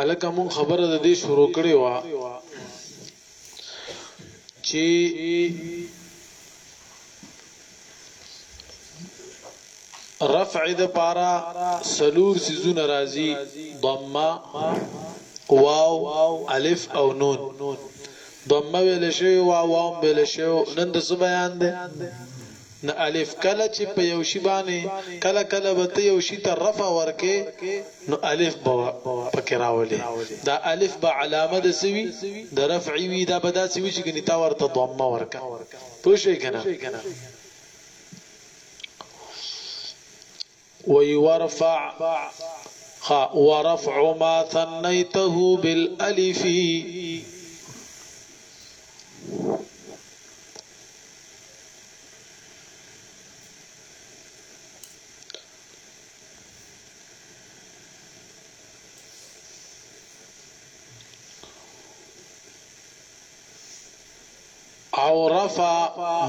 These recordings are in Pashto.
الکه مون خبره د دې شروع کړې و چې رفع د پارا سلور سيزونه راځي ضمه واو الف او نون ضمه ویل شوی واو واو ویل شوی نن د څه بیان ده نه الف کله چی په یو شی باندی کله کله به ته یو شی ته رفع ورکه نو الف به پکې راولې دا الف به علامه د سوي د رفع وی دا به داسې وی چې ګنې تا ورته ضمه ورکه پوه شوې کنه وي ورفع خ ورفع ما ثنيته بالالف او رفع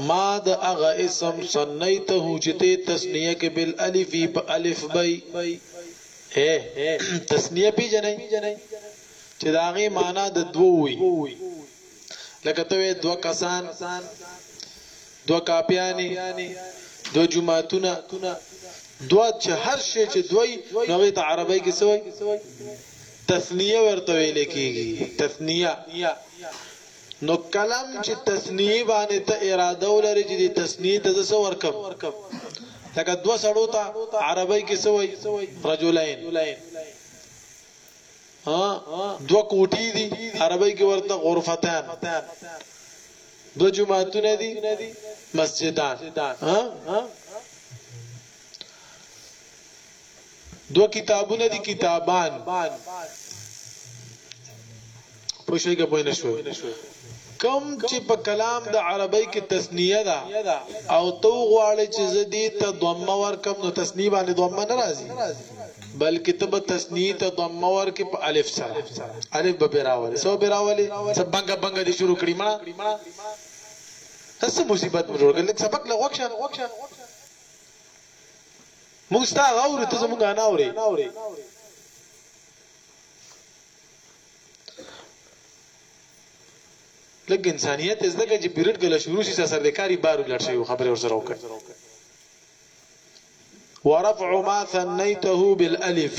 ما د هغه اسم سنیته چې ته تسنیه کې بالالف په الف بی اے تسنیه پیجنې چې دا غي معنا د دوه وي لکه ته دوه کسان دوه کاپیانی دوه جمعهتونه دوه چې هر شی چې دوی نو غي ته عربی کې سوې تسنیه ورته ویل کیږي تسنیه نو کلم چې تثنیه باندې ته اراده ولرې چې د تثنیه ته څه ورکم لکه دوه سړو ته عربی کې سوی رجلین ها دو کوټی دي عربی کې ورته غرفتان دو جمعهتونه دي مسجدان ها دوه کتابونه دي کتابان پوښي که پوه نه شو کم چې په کلام د عربی کې تسنیه ده او تو غواړي چې زدي ته ضمه ور کم نو تسنیه باندې ضمه ناراضي بلکې ته به تسنیه ته ضمه ور کې په الف سره الف به براولي سو براولي سبنګ بنګ دي شروع کړی مړه هڅه مصیبت مجوړ کړي سبق لغوښه موږ ستا غږ اورو ته زموږ نه اورې لګ انسانيت زده کې چې پیریډ کله شروع شي سر د کاری بار ولړ شي خبره ور سره وکړي ورفع ما ثنيته بالالف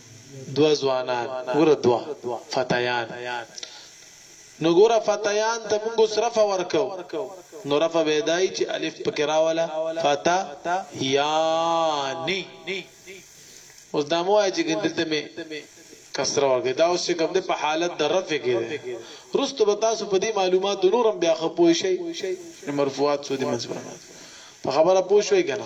دوه ځوانان ګوره دوه فتيان نو ګوره فتيان ته موږ اوس رفع ورکو نو رفع به دای چې الف پکې راولا فتا یانی اوس دا مو چې ګندلته می کسره ورګه دا اوس کوم د په حالت د رفع کې ده رستو به تاسو په دې معلومات نورم بیا خپوي شي مرفوعات سودي منصبونه په خبره پوه شوي کنه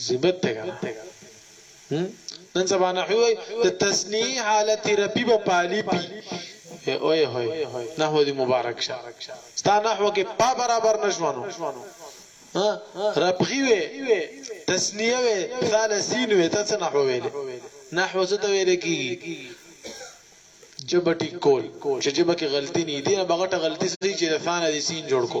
مصیبت ده کنه هم نن سبا نحوی وای د تسنیه حالت ربی به پالی پی اوه هوی نحو دی مبارک شه ستا نحو کې پا برابر نشوانو ها ربغي وي تسنیه وي ثالثین وي تاسو نحو ویل نحو څه ته ویل کیږي جبټی کول چې جبه کې غلطی نه دي نه بغټه غلطی سي چې د ثانه دي سین جوړ کو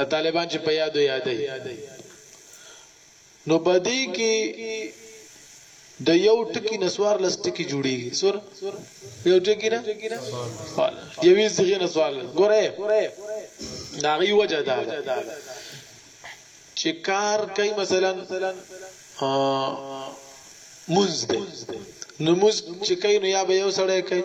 دا طالبان چې په یادو یادای نو په دې کې د یو ټکی نسوار لس ټکی جوړیږي سور یو ټکی نه سوال یوې صيغه نه سوال ګوره دا غي وجه ده چې کار کوي مثلا منز ده نو مز چې کوي نو یا به یو سړی کوي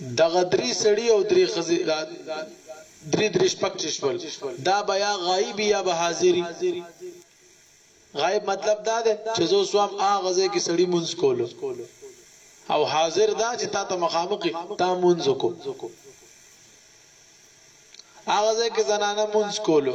دغه درې سړي او درې خزي درې درې شپک چشول دا بیا غایب یا به حاضری غایب مطلب دا ده چې زو سوام اغزه کې سړی مونږ کولو او حاضر دا چې تا ته مخامخي تا مونږ کو اغزه کې زنانه مونږ کولو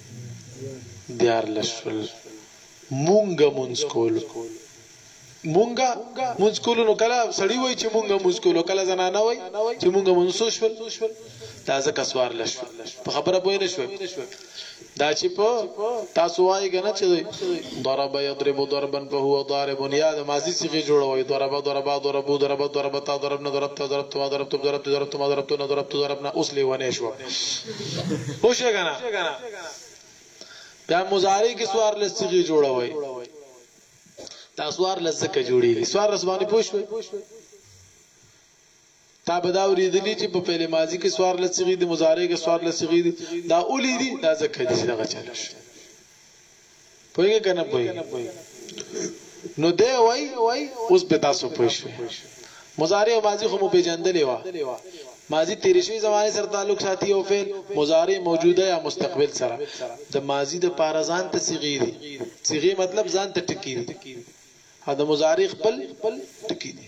دیارلس شول مونږه مونږ کولو مونږه مونږ کولو نو کله سړی وای چې مونږه مونږ کولو کله زنانه وای چې مونږه مونږ شول دا ځکه سوار لش په خبره پوه نه شو دا چې په تاسو وای غنه چې ضرب يضرب ضربا فهو ضارب یا د ماضی صيغه جوړوي ضرب ضرب ضرب ضرب ضرب تا ضربنا ضربت ضربت ما ضربت ضربت ضربت ما ضربت ضربت ضربنا اوس لیونه شو پوښه کنه بیا مضارع کې سوار لسیږي جوړوي دا سوار لزکه جوړیږي سوار رسمانی پوښوي تا به دا ورېدلې چې په پهلې ماضي کې سوار لسیږي د مضارع کې سوار لسیږي دا اولی دي دا زکه دي دغه چل شي پوهیږی که نه پوهیږی نو دی وای اوس به تاسو پوه شئ مضارع او ماضی خو مو پیژندلې و ماضی تیر شوی زمانه سره تعلق ساتي او فعل مضارع موجوده یا مستقبل سره د ماضی د پاره ځان ته صيغه دي صيغه مطلب ځان ته ټکی دي او د مضارع خپل ټکی دي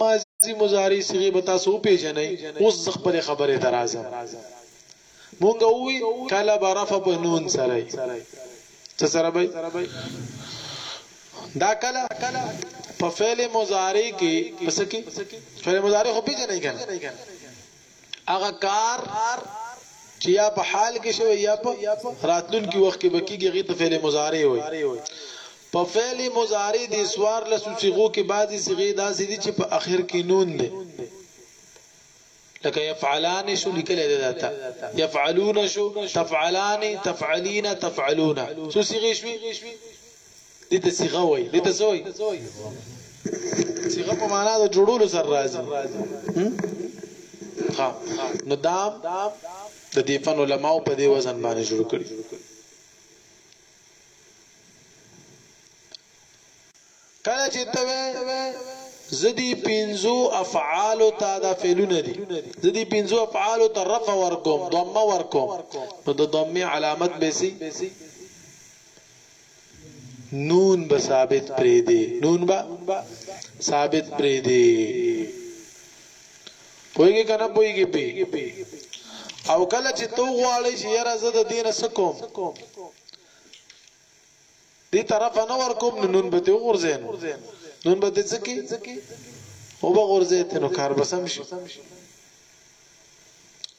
ماضي مضارع صيغې به تاسو وپېژنئ اوس زه خپلې خبرې ته راځم مونږ ووي کله به رفع په نون سره څه سره به دا کله په فعل مضارع کې پس کې فعل مضارع خو پیژنې کنه هغه کار چې يا په حال کې شوی يا په راتلونکي وخت کې به کېږي هغه ته فعل مضارع وایي په فعل مضارع د سوار لسو صيغو کې بعضي صيغې داسې دي چې په اخر کې نون دي لکه يفعلان شو لیکل دي داتا يفعلون شو تفعلان تفعلين تفعلون څو صيغې شوي دې ته صيغه وایي دې ته څه وایي صيغه په معنا د جوړولو سره راځي ها نو دام د دې فن علماو په دې وزن باندې جوړ کړي کله چې ته زدي پینزو افعال تا دا فعلونه دي زدي پینزو افعال ته رفع ورکوم ضمه ورکوم نو د ضمه علامت به سي نون به ثابت پریدې نون به ثابت پریدې پویږي کنه پویږي پی او کله چې تو غواړي چې یاره زه د دین سکوم دې طرف نه ور کوم نون به ته غورځین نون به ته څکی او به غورځې ته نو کار بسم شي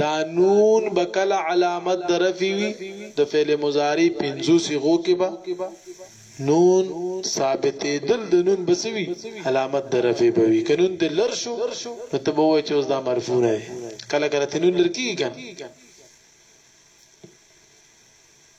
دا نون به کله علامت د رفع وي د فعل مضارع پنځو صيغو کې به نون ثابتېدل د نون به سوي علامت د رفع به وي که نون د لر شو نو ته به وایې چې اوس دا مرفوع نه دی کله کله ته نون لر کېږي که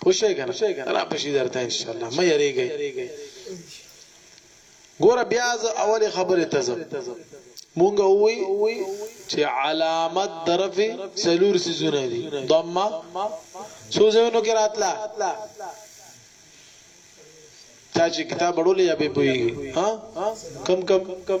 پوه شوې که نه را پشي درته ان شاء الله مه یریږئ ګوره بیا ز اول خبره تزم مونږ وی چې علامت درف سلور سيزونه دي ضمه سوزونو کې راتلا چا چې کتاب وړولې یا به پوي ها کم کم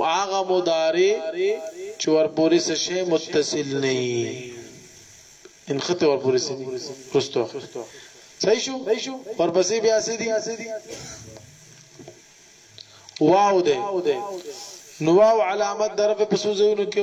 هغه مدارع چې ورپورې څه شی متصل نه وي ان خطه ورپورې څه دي رستو صحیح شو ورپسې بیا څه دي واو ده نو واو علامت درف په سوزونو کې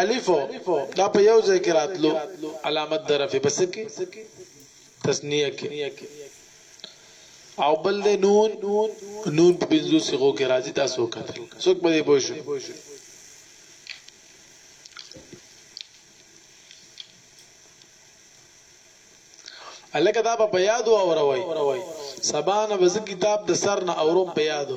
الف دا په یو ځای کې راتلو علامت د رفع بس کې تسنیه کې او بل د نون نون په بنزو سیغو کې راځي تاسو کتل څوک به دې پوه شي الکه دا په یادو اوروي سبانه بز کتاب د سر نه اوروم په یادو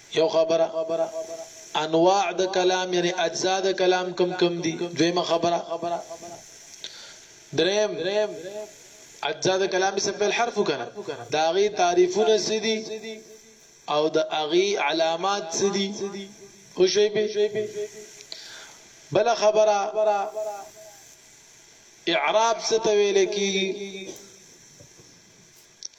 یو خبره انواع د کلام یعنی اجزاء د کلام کم کم دی دویمه خبره دریم اجزاء د کلام اسم فعل حرف کنه داغي تعریفونه سدي او د اغي علامات سدي خو شوي به بل خبره اعراب ستویل کی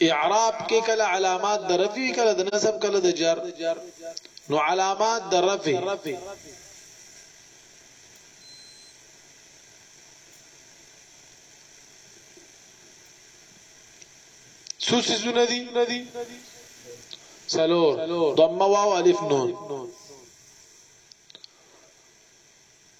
اعراب کې کله علامات د رفع وی کله د نصب کله د جر نو علامات د رفع سو سيزونه دي سلور ضمه واو الف نون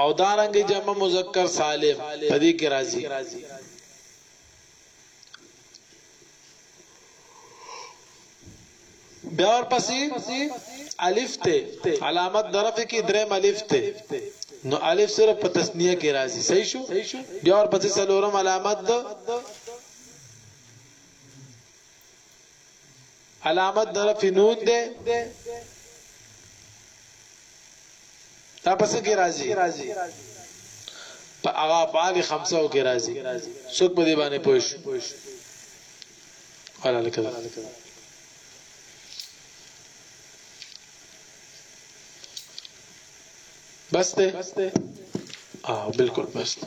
او دارنګ جمع مذکر سالم په دې کې راځي بیا ورپسې الف ته علامت درفه کې دریم الف ته نو الف صرف په تسنیه کې راځي صحیح شو بیا ورپسې څلورم علامت علامت درف نون ده دا پس کې راځي په هغه افعال خمسه کې راځي څوک په دې باندې پوښ ولا لکه بس ته اه بالکل بس ته